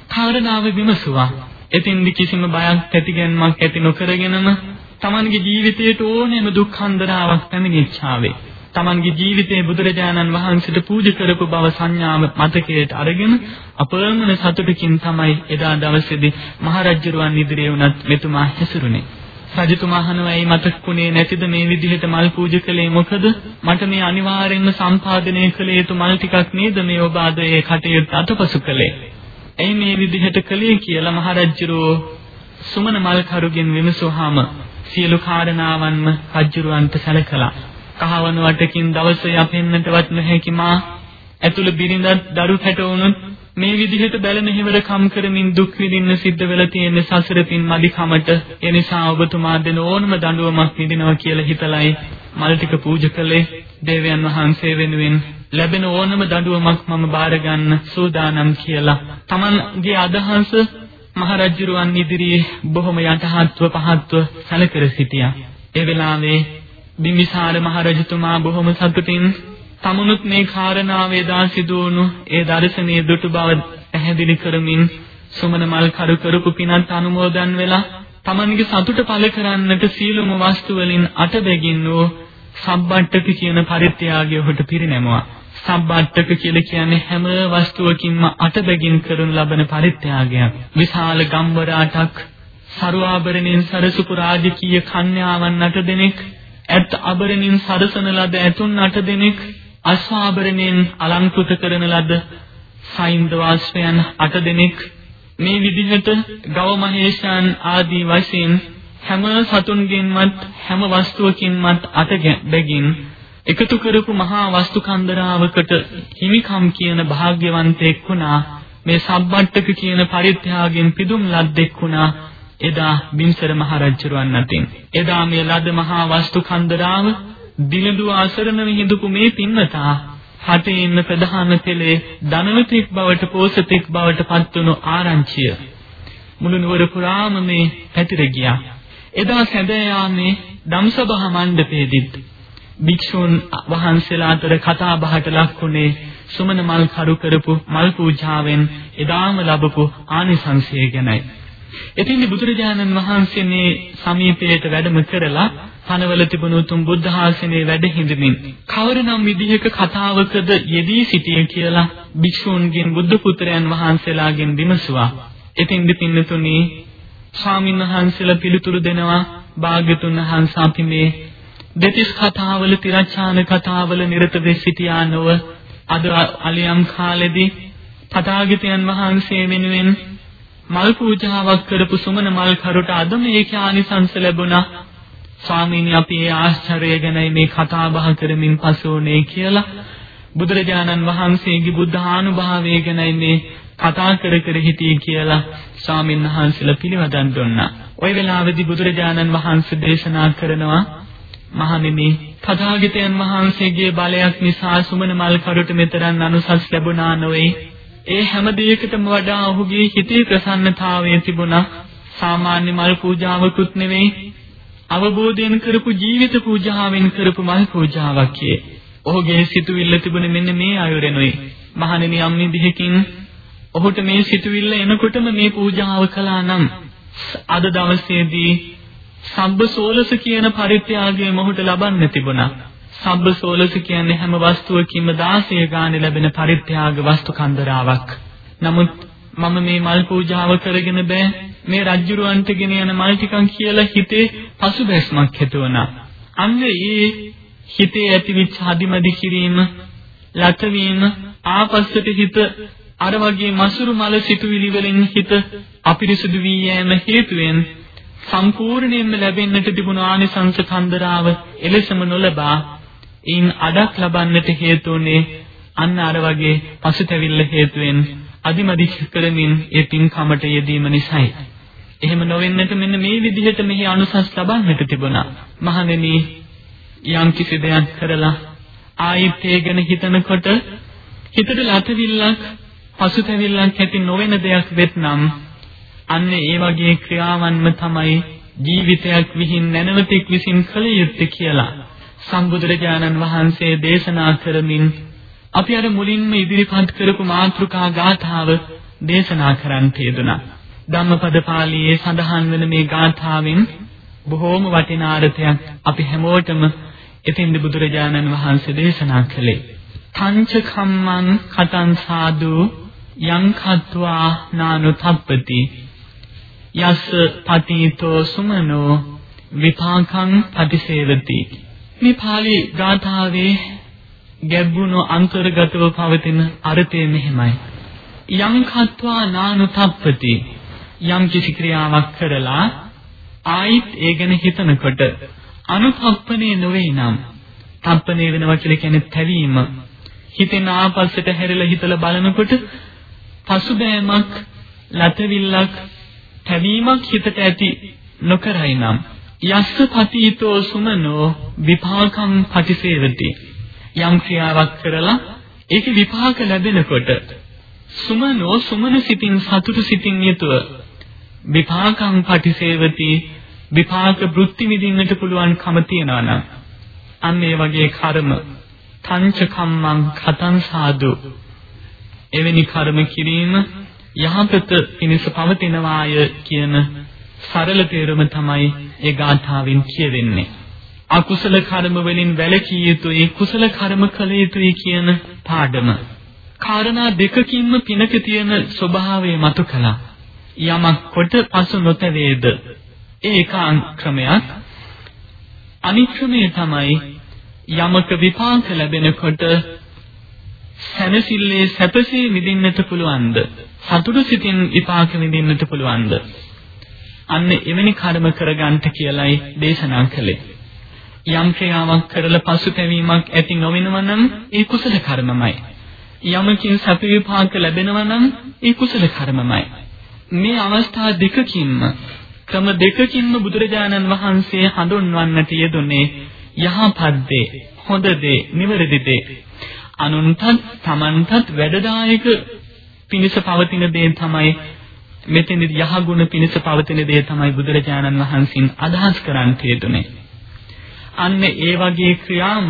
කාරණාව විමසුවා. එතින්දි කිසිම බයක් ඇතිගැන්මක් ඇති නොකරගෙනම Tamanගේ ජීවිතයට ඕනෑම දුක් හන්දරාවක් පැමිණිච්චාවේ. Tamanගේ ජීවිතයේ බුදුරජාණන් වහන්සේට පූජා කරපු බව සංඥාව මතකයට අරගෙන අපරමණ සතුටකින් තමයි එදා දවසේදී මහරජුරුවන් ඉදිරියේ වුණත් මෙතුමා හැසිරුනේ. රජතුමා අහනවා "ඒ මතකුනේ නැතිද මේ විදිහට මල් පූජා කළේ මොකද? මට මේ අනිවාර්යෙන්ම සම්පාදනය කළ යුතු මල් ටිකක් නේද මේ ඔබ අද ඒ කටයුත්ත අතපසු කළේ?" "ඇයි මේ විදිහට කළේ?" කියලා මහරජුරෝ සුමන මල් කරුගෙන් විමසුවාම සියලු කාරණාවන්ම රජුරවන්ට සැලකලා කහවණු වටකින් දවස යපෙන්නටවත් නොහැකි මා. ඇතුළ බිරිඳත් දරු පැටවුණුත් මේ විදිහට බැලන හිවර කම් කරමින් දුක් විඳින්න සිද්ධ වෙලා තියෙන සසරපින් මදිකමට ඒ නිසා ඔබතුමා දෙන ඕනම දඬුවමක් විඳිනවා කියලා හිතලයි මල් ටික පූජා කළේ. දේවයන් වහන්සේ වෙනුවෙන් ලැබෙන ඕනම දඬුවමක් මම බාර ගන්න සූදානම් කියලා. Tamanගේ අදහස මහරජුරුවන් ඉදිරියේ බොහොම යටහත්ව පහත්ව සැලකර සිටියා. ඒ වෙලාවේ බිම්බිසාර මහරජතුමා බොහොම සතුටින් තමනුත් මේ කාරණාවේ දා සිදු වුණු ඒ දර්ශනීය දුටු බව පැහැදිලි කරමින් සුමන මල් කරු කරපු පිනත් අනුමෝදන් වෙලා තමන්ගේ සතුට පළ කරන්නට සීලම වස්තු වලින් අටබැගින් වූ සබ්බට්ටක කියන පරිත්‍යාගය ඔහුට පිරිනැමුවා. සබ්බට්ටක කියලා කියන්නේ හැම වස්තුවකින්ම අටබැගින් කරනු ලබන පරිත්‍යාගයක්. විශාල ගම්වර අටක් සරුආභරණෙන් සරසුපු රාජකීය කන්‍යාවන් අට දෙනෙක්, ඇත් ආභරණෙන් සරසන ලද ඇතුන් අට දෙනෙක්, අස්වාභරණෙන් අලංකృత කරන ලද සයින්දවාස්වයන් අට දෙනෙක් මේ විදිහට ගව මහේෂාන් ආදී වශයෙන් හැම සතුන්ගෙන්වත් හැම වස්තුවකින්වත් අට බැගින් එකතු කරපු මහා වස්තු කන්දරාවකට හිමිකම් කියන භාග්‍යවන්තෙක් වුණා. මේ සබ්බට්ටක කියන පරිත්‍යාගයෙන් පිදුම් ලද්දෙක් වුණා. එදා බිම්සර මහරජුරුවන් අතින්. එදා මේ ලද මහා වස්තු කන්දරාව දිලඳු ආසරණ විහිදුපු මේ පින්වතා හටේ ඉන්න ප්‍රධාන පෙළේ ධනවතෙක් බවට පෝසතෙක් බවට පත්වුණු ආරංචිය. මුළු නුවර පුරාම මේ පැතිර ගියා. එදා සැදෑ යාමේ ධම්සභා මණ්ඩපයේදීත් භික්ෂුන් වහන්සේලා අතර කතා බහට ලක්ුණේ සුමන මල් කරු කරපු මල් පූජාවෙන් එදාම ලැබපු ආනිසංසය ගැනයි. එතින්දි බුදුරජාණන් වහන්සේ මේ සමීපයට වැඩම කරලා පනවල තිබුණු උතුම් බුද්ධ ආසනයේ වැඩ හිඳමින් කවරනම් විදිහක කතාවකද යෙදී සිටියේ කියලා භික්ෂූන්ගෙන් බුද්ධ පුත්‍රයන් වහන්සේලාගෙන් විමසුවා. එතින්දි පින්නතුණී ස්වාමින් වහන්සේලා පිළිතුරු දෙනවා භාග්‍යතුන් වහන්සේ අපි මේ දෙතිස් කතාවල තිරච්ඡාන කතාවල නිරත වෙ සිටියා නොව අද අලියම් කාලෙදී තථාගතයන් වහන්සේ වෙනුවෙන් මල් පූජාවක් කරපු සුමන මල් කරුට අද මේකේ ආනිසංස ලැබුණා ස්වාමීනි අපි ඒ ආශ්චර්යය ගැනයි මේ කතා බහ කරමින් පසෝනේ කියලා බුදුරජාණන් වහන්සේගේ බුද්ධ ආනුභාවය ගැනයි මේ කතා කර කර හිටියේ කියලා ස්වාමීන් වහන්සේලා පිළිවදන් දුන්නා. ওই වෙලාවේදී බුදුරජාණන් වහන්සේ දේශනා කරනවා මහණෙනි තථාගතයන් වහන්සේගේ බලයක් නිසා සුමන මල් කරුට මෙතරම් අනුසස් ලැබුණා නොවේ. ඒ හැම දෙයකටම වඩා ඔහුගේ හිතේ ප්‍රසන්නතාවය තිබුණා. සාමාන්‍ය මල් පූජාවකුත් නෙවෙයි. අවබෝධයෙන් කරපු ජීවිත පූජාවෙන් කරපු මල් පූජාවක් කියේ. ඔහුගේ සිතුවිල්ල තිබුණේ මෙන්න මේ අයුරෙනුයි. මහණෙනි යම් විදිහකින් ඔහුට මේ සිතුවිල්ල එනකොටම මේ පූජාව කළා නම් අද දවසේදී සබ්බසෝලස කියන පරිත්‍යාගය මොහුට ලබන්න තිබුණා. සබ්බසෝලස කියන්නේ හැම වස්තුවකින්ම 16 ගානේ ලැබෙන පරිත්‍යාග වස්තු කන්දරාවක්. නමුත් මම මේ මල් පූජාව කරගෙන බෑ මේ රජ්ජුරුවන්ට ගෙන යන මල් ටිකක් කියලා හිතේ පසුබැස්මක් ඇතිවුණා. අන්න ඒ හිතේ ඇතිවෙච්ච හදිමදි කිරීම ලතවීම ආපස්සට හිත අර වගේ මසුරු මල සිතුවිලි වලින් හිත අපිරිසුදු වී යෑම හේතුවෙන් සම්පූර්ණයෙන්ම ලැබෙන්නට තිබුණු ආනිසංස කන්දරාව එලෙසම නොලබා ඉන් අඩක් ලබන්නට හේතුුනේ අන්න අර වගේ පසුතැවිල්ල හේතුවෙන් අදිමදි කරමින් ඒ පින්කමට යෙදීම නිසායි. එහෙම නොවෙන්නට මෙන්න මේ විදිහට මෙහි අනුසස් ලබන්නට තිබුණා. මහණෙනි යම් කිසි දෙයක් කරලා ආයිත් ඒ ගැන හිතනකොට හිතට ලතවිල්ලක් පසුතැවිල්ලක් ඇති නොවන දෙයක් වෙත්නම් අන්න ඒ වගේ ක්‍රියාවන්ම තමයි ජීවිතයක් විහිං නැනවතෙක් විසින් කළ යුත්තේ කියලා සම්බුදුරජාණන් වහන්සේ දේශනා කරමින් අපි අර මුලින්ම ඉදිරිපත් කරපු මාතෘකා ගාථාව දේශනා කරන්න තියදුනා. ධම්මපද පාළියේ සඳහන් වෙන මේ ගාථාවෙන් බොහෝම වටිනා අර්ථයක් අපි හැමෝටම එතෙන්ද බුදුරජාණන් වහන්සේ දේශනා කළේ. තංච කම්මං කතං සාදු යං කତ୍වා නානුතප්පති යස් පතීතෝ සුමනෝ විපාකං පටිසේවති මේ pāli ගාථාවේ ගැඹුණු අන්තර්ගතව පවතින අර්ථය මෙහිමයි යම් කତ୍වා නානුතප්පති යම් කිසි ක්‍රියාවක් කරලා ආයිත් ඒ ගැන හිතනකොට අනුතප්පනේ නොවේ නම් තප්පනේ වෙනවා කියලා කියන්නේ තැවීම. හිතෙන් ආපස්සට හැරිලා හිතලා බලනකොට පසුබෑමක් ලතවිල්ලක් තැවීමක් හිතට ඇති නොකරයි නම් යස්ස පතීතෝ සුමනෝ විපාකම් පටිසේවති. යම් ක්‍රියාවක් කරලා ඒක විපාක ලැබෙනකොට සුමනෝ සුමන සිතින් සතුටු සිතින් යුතුව විපාකම් පටිසේවති විපාක වෘත්ති විඳින්නට පුළුවන්කම තියනවා නම් අන්න ඒ වගේ කර්ම තංච කම්මං කතං සාදු. එවැනි කර්ම කිරීම යහපත පිණිස පවතිනවාය කියන සරල තේරුම තමයි ඒ ගාථාවෙන් කියවෙන්නේ. අකුසල කර්ම වලින් වැළකී යුතුයි කුසල කර්ම කළ යුතුයි කියන පාඩම. කාරණා දෙකකින්ම පිනක තියෙන ස්වභාවය මතු කළා. යමක් කොට පසු නොතැවේද ඒකාං ක්‍රමයක් අනිත් ක්‍රමය තමයි යමක විපාක ලැබෙනකොට සැනසille සැපසේ විඳින්නට පුළුවන්ද සතුටු සිතින් විපාක විඳින්නට පුළුවන්ද අන්න එවැනි කර්ම කරගන්නට කියලයි දේශනා කළේ. යම් ක්‍රියාවක් කරලා පසුතැවීමක් ඇති නොවෙනවා නම් ඒ කුසල කර්මමයි. යමකින් සැප විපාක ලැබෙනවා නම් ඒ කුසල කර්මමයි. මේ අවස්ථා දෙකකින්ම ක්‍රම දෙකකින්ම බුදුරජාණන් වහන්සේ හඳුන්වන්නට යෙදුනේ යහපත් දේ, හොඳ දේ, නිවැරදි දේ. අනුන්ටත් තමන්ටත් වැඩදායක පිණිස පවතින දේ තමයි මෙතනදී යහගුණ පිණිස පවතින දේ තමයි බුදුරජාණන් වහන්සින් අදහස් කරන්න යෙදුනේ. අන්න ඒ වගේ ක්‍රියාම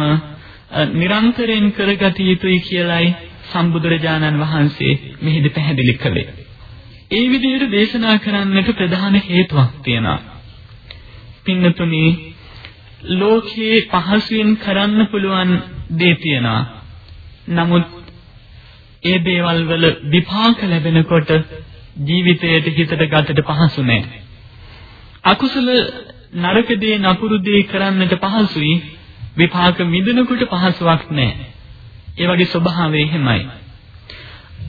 නිරන්තරයෙන් කරගත යුතුයි කියලයි සම්බුදුරජාණන් වහන්සේ මෙහිදී පැහැදිලි කළේ. ඒ විදිහට දේශනා කරන්නට ප්‍රධාන හේතුවක් තියෙනවා. පින්නතුනි ලෝකයේ පහසුවෙන් කරන්න පුළුවන් දේ තියෙනවා. නමුත් ඒ දේවල් වල විපාක ලැබෙනකොට ජීවිතයට හිතට ගතට පහසු නැහැ. අකුසල නරක දේ නපුරු දේ කරන්නට පහසුයි විපාක මිදෙනකොට පහසුවක් නැහැ. ඒ වගේ ස්වභාවය එහෙමයි.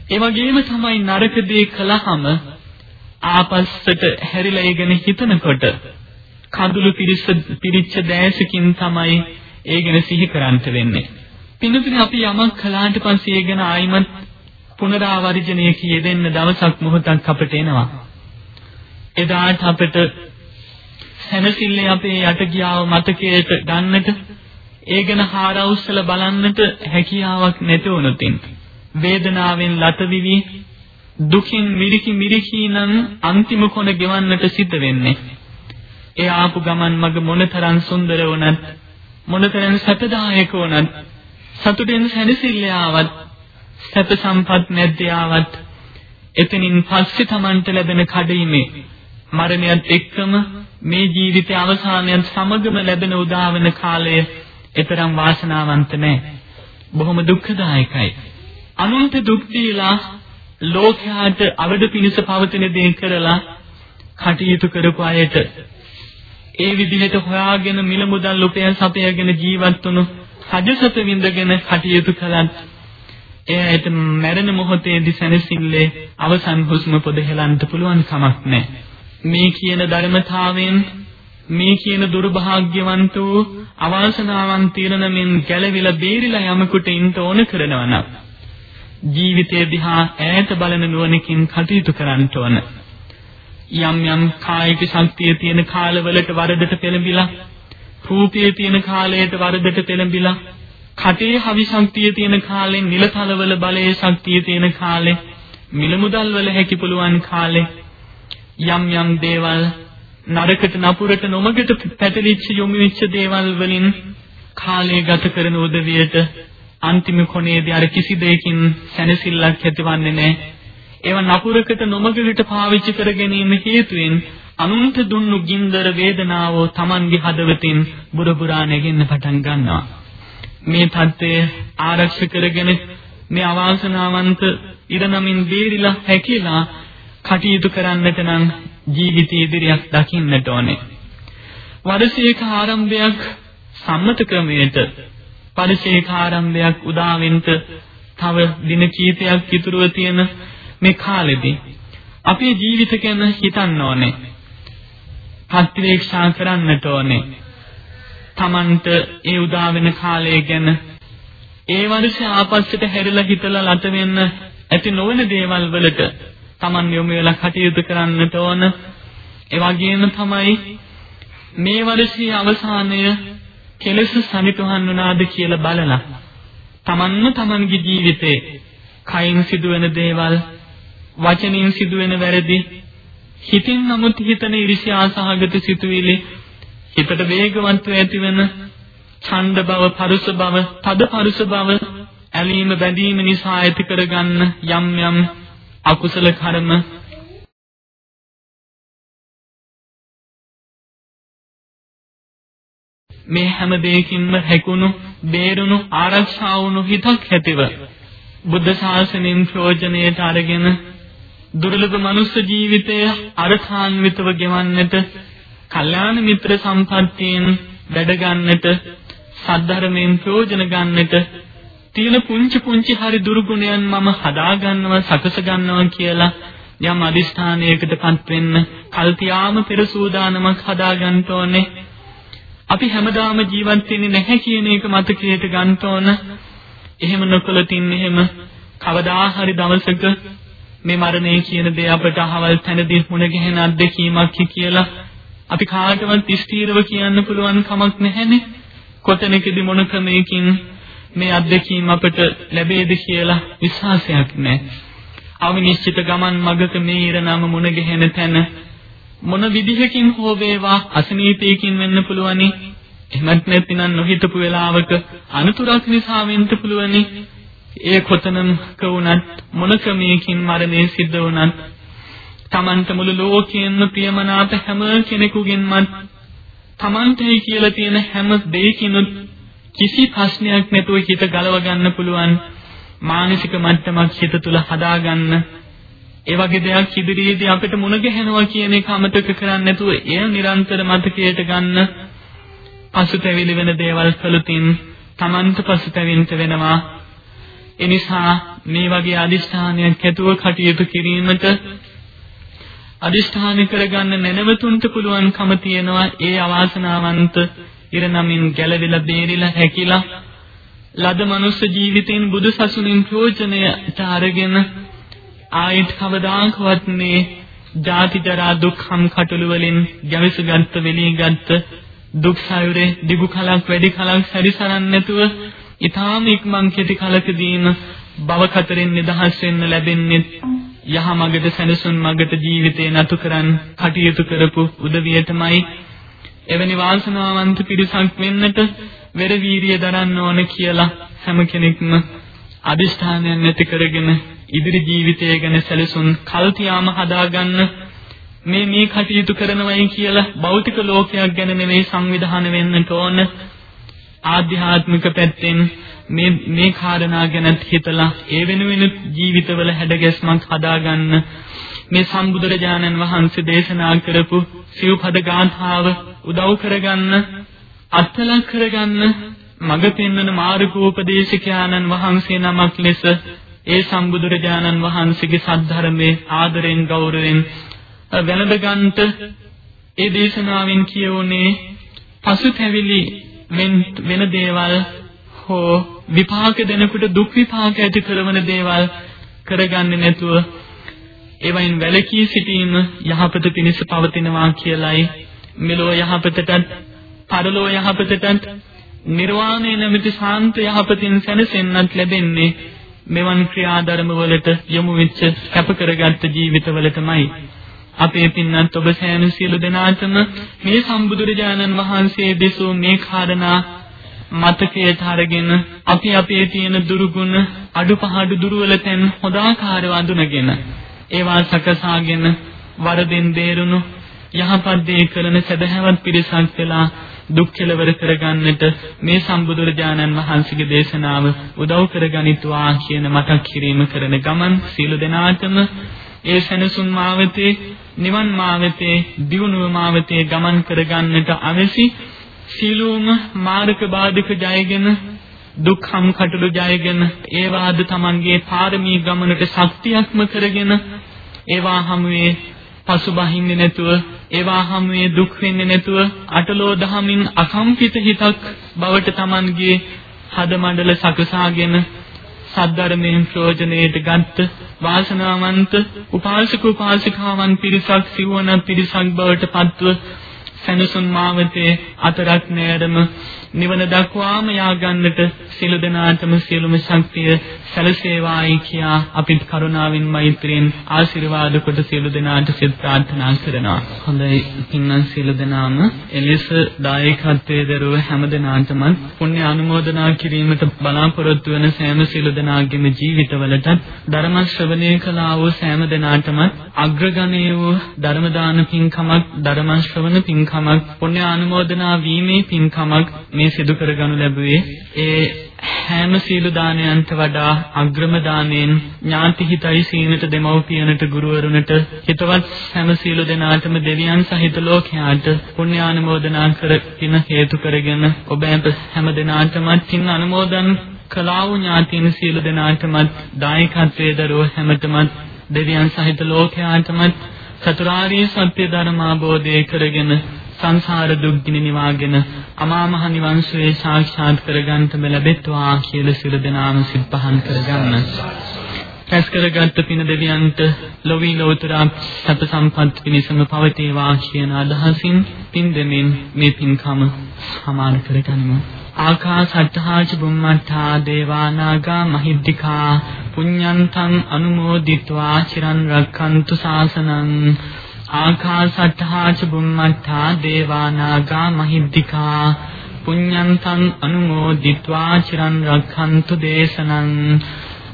ඒ වගේම තමයි නරක දේ කළාම ආපස්සට හැරිලා ඒ ගැන හිතනකොට කඳුළු පිරිස පිරිච්ච දැසකින් තමයි ඒ ගැන සිහි කරන්ට වෙන්නේ. පින්නතුනි අපි යමක් කළාට පස්සේ ඒ ගැන ආයිමත් පුනරාවර්ජනය කියෙදෙන්න දවසක් මොහොතක් අපට එනවා. එදාට අපට සැනසille අපේ යට ගියාව මතකයට ගන්නට ඒ ගැන හාරවුස්සල බලන්නට හැකියාවක් නැති වුණොතින් වේදනාවෙන් ලතවිවි දුකින් මිරිකි මිරිකි නම් අන්තිම කොන ගෙවන්නට සිද්ධ වෙන්නේ. ඒ ආපු ගමන් මග මොනතරම් සුන්දර වුණත් මොනතරම් සැපදායක වුණත් සතුටෙන් සැනසෙල්ල ආවත් සැප සම්පත් නැද්ද ආවත් එතනින් පස්සේ Tamanට ලැබෙන කඩීමේ මරණයත් එක්කම මේ ජීවිතයේ අවසානයත් සමගම ලැබෙන උදාවන කාලය එතරම් වාසනාවන්ත නැහැ. බොහොම දුක්ඛදායකයි. අනුන්ට දුක් දීලා ලෝකයාට අවඩ පිණිස පවතින දේ කරලා කටයුතු කරපු අයට ඒ විදිහට හොයාගෙන මිල මුදල් උපයන් සපයගෙන ජීවත් වුණු සජසත විඳගෙන කටයුතු කළත් එයාට මරණ මොහොතේදී සැනසille අවසන් හුස්ම පොද හෙලන්න පුළුවන් කමක් නැහැ. මේ කියන ධර්මතාවයෙන් මේ කියන දුර්භාග්‍යවන්ත වූ අවාසනාවන් తీරන මෙන් ගැලවිලා බේරිලා යමකුට ඉන්න ඕන කරනවා නම් ජීවිතය දිහා ඈත බලන නුවණකින් කටයුතු කරන්න ඕන. යම් යම් කායික ශක්තිය තියෙන කාලවලට වරදට පෙළඹිලා රූපයේ තියෙන කාලයට වරදට පෙළඹිලා කටේ හවි ශක්තිය තියෙන කාලෙන් නිලතලවල බලයේ ශක්තිය තියෙන කාලේ මිල මුදල් වල හැකි පුළුවන් කාලේ යම් යම් දේවල් නරකට නපුරට නොමගට පැටලිච්ච යොමු වෙච්ච දේවල් වලින් කාලය ගත කරන උදවියට අන්තිම කොනේදී අර කිසි දෙයකින් සැනසෙල්ලක් ඇතිවන්නේ නැහැ. ඒව නපුරකට නොමගට පාවිච්චි කර ගැනීම හේතුවෙන් අනුන්ට දුන්නු ගින්දර වේදනාව Tamanගේ හදවතින් බුරබුරා නැගෙන්න පටන් ගන්නවා. මේ தත්ත්වය ආරක්ෂා කරගෙන මේ අවාසනාවන්ත ඉරණමින් බේරිලා හැකිලා කටයුතු කරන්නට නම් ජීවිත ඉදිරියක් දකින්නට ඕනේ. වර්ෂයක ආරම්භයක් සම්මත ක්‍රමයට පරිශේඛ ආරම්භයක් උදාවෙන්ට තව දින කීපයක් ඉතුරුව තියෙන මේ කාලෙදී අපේ ජීවිත ගැන හිතන්න ඕනේ. ප්‍රතිවේක්ෂා කරන්නට ඕනේ. Tamanට ඒ උදා වෙන කාලය ගැන ඒ වර්ෂේ ආපස්සට හැරිලා හිතලා ලත වෙන්න ඇති නොවන දේවල් වලට Taman යොමු වෙලා කටයුතු කරන්නට ඕන. ඒ වගේම තමයි මේ වර්ෂයේ අවසානය කෙලෙස සනිටුහන් වුණාද කියලා බලලා Tamanම Tamanගේ ජීවිතේ කයින් සිදුවෙන දේවල් වචනින් සිදුවෙන වැරදි හිතින් නමුත් හිතන ඉරිසියා සහගත සිතුවිලි හිතට වේගවන්තව ඇතිවෙන ඡණ්ඩ බව, පරුස බව, තද පරුස බව, ඇලීම බැඳීම නිසා ඇති කරගන්න යම් යම් අකුසල කර්ම. මේ හැම දෙයකින්ම හැකුණු, බේරුණු, ආරක්ෂා වුණු හිතක් ඇතිව බුද්ධ ශාසනයෙන් ප්‍රයෝජනයට අරගෙන දුර්ලභ මනුස්ස ජීවිතය අරථාන්විතව ගෙවන්නට, කල්යාණ මිත්‍ර සම්පත්තියෙන් වැඩ ගන්නට, සද්ධර්මයෙන් ප්‍රයෝජන ගන්නට තියෙන පුංචි පුංචි හරි දුර්ගුණයන් මම හදා ගන්නවා, සකස ගන්නවා කියලා යම් අදිෂ්ඨානයකටපත් වෙන්න කල්තියාම පෙර සූදානමක් හදා ගන්න ඕනේ. අපි හැමදාම ජීවත් වෙන්නේ නැහැ කියන එක මතකයට ගන්න ඕන. එහෙම නොකළොත් ඉන්නේ එහෙම කවදා හරි දවසක මේ මරණය කියන දේ අපට අහවල් තැනදී මුණ ගැහෙන අත්දැකීමක් කියලා අපි කාටවත් ස්ථීරව කියන්න පුළුවන් කමක් නැහැනේ. කොතැනකදී මොන ක්‍රමයකින් මේ අත්දැකීම අපට ලැබෙයිද කියලා විශ්වාසයක් නැහැ. අවිනිශ්චිත ගමන් මගක මේ ඉරණම මුණ ගැහෙන තැන මොන විදිහකින් හෝ වේවා අසනීපයකින් වෙන්න පුළුවනි. එහෙමත් නැත්නම් නොහිතපු වෙලාවක අනුතරක් නිසා වෙන්න පුළුවනි. ඒ කොතනක වුණත් මොන ක්‍රමයකින් මරණය සිද්ධ වුණත් තමන්ට මුළු ලෝකයෙන්ම ප්‍රියමනාප හැම කෙනෙකුගෙන්මත් තමන්ටයි කියලා තියෙන හැම දෙයකිනුත් කිසි ප්‍රශ්නයක් නැතුව හිත ගලව ගන්න පුළුවන් මානසික මට්ටමක් හිත තුල හදාගන්න. ඒ වගේ දෙයක් ඉදිරියේදී අපිට මුණ ගැහෙනවා කියන එක අමතක කරන්නේ නැතුව එය නිරන්තර මතකයට ගන්න පසුතැවිලි වෙන දේවල් කළොතින් Tamanට පසුතැවෙන්න වෙනවා. එනිසා මේ වගේ අදිෂ්ඨානයක් ඇතුව කටයුතු කිරීමට අදිෂ්ඨාන කරගන්න නැනවතුන්ට පුළුවන්කම තියෙනවා ඒ අවාසනාවන්ත ඉරනමින් ගැලවිලා බේරිලා හැකිලා ලද මනුස්ස ජීවිතෙන් බුදුසසුනින් ප්‍රයෝජනයට අරගෙන ආයිත් කවදාකවත් මේ ජාති ජරා දුක්ඛම් කටළු වලින් ගැවිසගත් වෙලීගත් දුක් සයුරේ දිගු කලක් වැඩි කලක් සැරිසරන්නේ නැතුව ඊටාම ඉක්මන් කෙටි කලකදීම භව කතරෙන් නිදහස් වෙන්න ලැබෙන්නේ. යහ මගට සැනසුම් මගට ජීවිතේ නතු කරන් කටයුතු කරපු උදවියටමයි. එවැනි වාසනාවන්ත පිරිසක් වෙන්නට වෙර වීරිය දරන්න ඕන කියලා හැම කෙනෙක්ම අදිෂ්ඨානයක් නැති කරගෙන ඉදිරි ජීවිතය ගැන සැලසුම් කල්තියාම හදාගන්න. මේ මේ කටයුතු කරනවයි කියලා භෞතික ලෝකයක් ගැන නෙවෙයි සංවිධානය වෙන්නට ඕන. ආධ්‍යාත්මික පැත්තෙන් මේ මේ කාරණා ගැන හිතලා ඒ වෙනුවෙන් ජීවිතවල හැඩගැස්මක් හදාගන්න මේ සම්බුදුරජාණන් වහන්සේ දේශනා කරපු සිව්පද ගාථාව උදව් කරගන්න අත්ලක් කරගන්න මඟ පෙන්වන මාර්ගෝපදේශකයාණන් වහන්සේ නමක් ලෙස ඒ සම්බුදුරජාණන් වහන්සේගේ සද්ධර්මයේ ආදරෙන් ගෞරවයෙන් වැළඳගන්ට ඒ දේශනාවෙන් කියවුනේ පසුතැවිලි වෙන දේවල් හෝ විපාක දෙනකොට දුක් විපාක ඇති කරන දේවල් කරගන්නේ නැතුව ඒවයින් වැළකී සිටීම යහපත පිණිස පවතිනවා කියලයි මෙලෝ යහපතටත් පරලෝ යහපතටත් නිර්වාණය නැමැති ශාන්ත යහපතින් සැනසෙන්නත් ලැබෙන්නේ මෙවන් ක්‍රියාධර්ම වලට යොමු වෙච්ච කැප කරගත්ත ජීවිතවලටමයි. අපේ පින්නත් ඔබ සෑම සියලු දෙනාටම මේ සම්බුදුරජාණන් වහන්සේ දෙසූ මේ කාරණා මතකයට අරගෙන අපි අපේ තියෙන දුරුගුණ අඩුපහඩු දුර්වල තැන් හොදාකාරව අඳුනගෙන ඒවා සකසාගෙන වරදින් බේරුණු යහපත් දේ කරන සදහැවත් පිරිසක් වෙලා දුක් කෙලවර කරගන්නට මේ සම්බුදුරජාණන් වහන්සේගේ දේශනාව උදව් කරගනිත්වා කියන මතක් කිරීම කරන ගමන් සීල දෙනාටම ඒ සැනසුම් මාවතේ නිවන් මාවතේ දියුණුව මාවතේ ගමන් කරගන්නට අවසි සීලෝම මාර්ග බාධක ජයගෙන දුක්ඛම් කටළු ජයගෙන ඒවාද තමන්ගේ පාරමී ගමනට ශක්තියක්ම කරගෙන ඒවා හැමුවේ පසුබහින්නේ නැතුව ඒවා හැමේ දුක් වෙන්නේ නැතුව අටලෝ දහමින් අකම්පිත හිතක් බවට Tamanගේ හද මණ්ඩල සකසාගෙන සද්ධර්මයෙන් ප්‍රයෝජනෙට ගත්ත වාසනාවන්ත උපාසක උපාසිකාවන් පිරිසක් සිවණ පිරිසක් බවට පත්ව සැනසුම් මාවතේ අතරක් නෑරම නිවන දක්වාම යා ගන්නට සියලු දෙනාටම සියලුම ශක්තිය සැලසේවායි කියා අපිත් කරුණාවෙන් මෛත්‍රියෙන් ආශිර්වාද කොට සියලු දෙනාට සිත ප්‍රාර්ථනා කරනවා. හොඳයි පින්නම් සියලු දෙනාම එලෙස දායකත්වයේ දරුව හැම දෙනාටම පුණ්‍ය අනුමෝදනා කිරීමට බලාපොරොත්තු වන සෑම සියලු දෙනාගේම ජීවිතවලට ධර්ම ශ්‍රවණය කළා වූ සෑම දෙනාටම අග්‍රගණයේ වූ ධර්ම දාන පින්කමක් ධර්ම ශ්‍රවණ පින්කමක් පුණ්‍ය අනුමෝදනා වීමේ පින්කමක් මේ සිදු කරගනු ලැබුවේ. ඒ හැම සීල දානයන්ට වඩා අග්‍රම දාණයෙන් ඥාති හිතයි සීනට දෙමව්පියනට ගුරුවරුන්ට හිතවත් හැම සීල දෙනාටම දෙවියන් සහිත ලෝකයාට පුණ්‍ය ආනුමෝදනා කරකින හේතු කරගෙන ඔබ හැම දෙනාටම තින් අනුමෝදන් කළා වූ ඥාතීන් සීල දෙනාටම දායකත්වයේ දරුව හැමතෙම දෙවියන් සහිත ලෝකයාටම චතුරාර්ය සත්‍ය ධර්ම අවබෝධය කරගෙන සංසාර දුක් ගිනි නිවාගෙන අමා මහ නිවන් සුවේ සාක්ෂාත් කරගන්නටම ලැබෙත්වා කියලා සියලු දෙනාම සිත් පහන් කරගන්න. රැස් කරගත් පින දෙවියන්ට ලොවි ලෝතුරා සැප සම්පත් පිණිසම පවතිවා කියන අදහසින් පින් දෙමින් මේ පින්කම සමාන කරගනිමු. ආකාසට්ඨාච බුම්මට්ඨා දේවානාගා මහිද්దికා පුඤ්ඤන්තං අනුමෝදිත්වා චිරන් රක්ඛන්තු සාසනං ආකාසට්ඨා ච බුම්මට්ඨා දේවානාගා මහිද්దికා පුඤ්ඤන්තං අනුමෝදිत्वा චිරන් රක්ඛන්තු දේශනං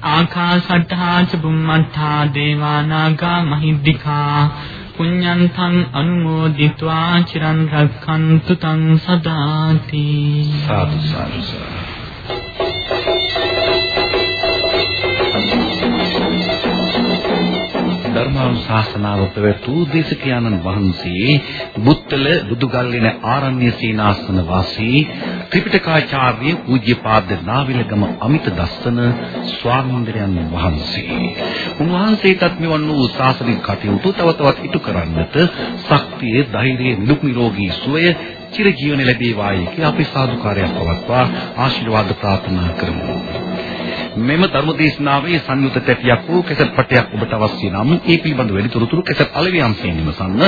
ආකාසට්ඨා ච බුම්මට්ඨා දේවානාගා මහිද්దికා පුඤ්ඤන්තං අනුමෝදිत्वा චිරන් රක්ඛන්තු තං සදාති සාදු සාදු ධර්මානුශාසනාව පැවැත්වූ දේශකයන්න් වහන්සේ බුත්තල බුදුගල්ලෙන ආරණ්‍ය සීනාසන වාසී ත්‍රිපිටකාචාර්ය පූජ්‍යපාද නාවිලගම අමිත දස්සන ස්වාමීන්ද්‍රයන් වහන්සේ. උන්වහන්සේටත් මෙවන් වූ ශාසනික කටයුතු තව තවත් ඉටු කරන්නට ශක්තිය, ධෛර්යය, නිදුක් නිරෝගී සුවය චිරජීවන ලැබේවායි කියලා අපි සාදුකාරයක් පවත්වා ආශිර්වාද ප්‍රාර්ථනා කරමු. මෙම ධර්ම දේශනාවේ සංයුත තැටියක් වූ කැසට් පටයක් ඔබට අවශ්‍ය නම් ඒ පිළිබඳ වැඩි තොරතුරු කැසට් අලවියන්සෙන් විමසන්න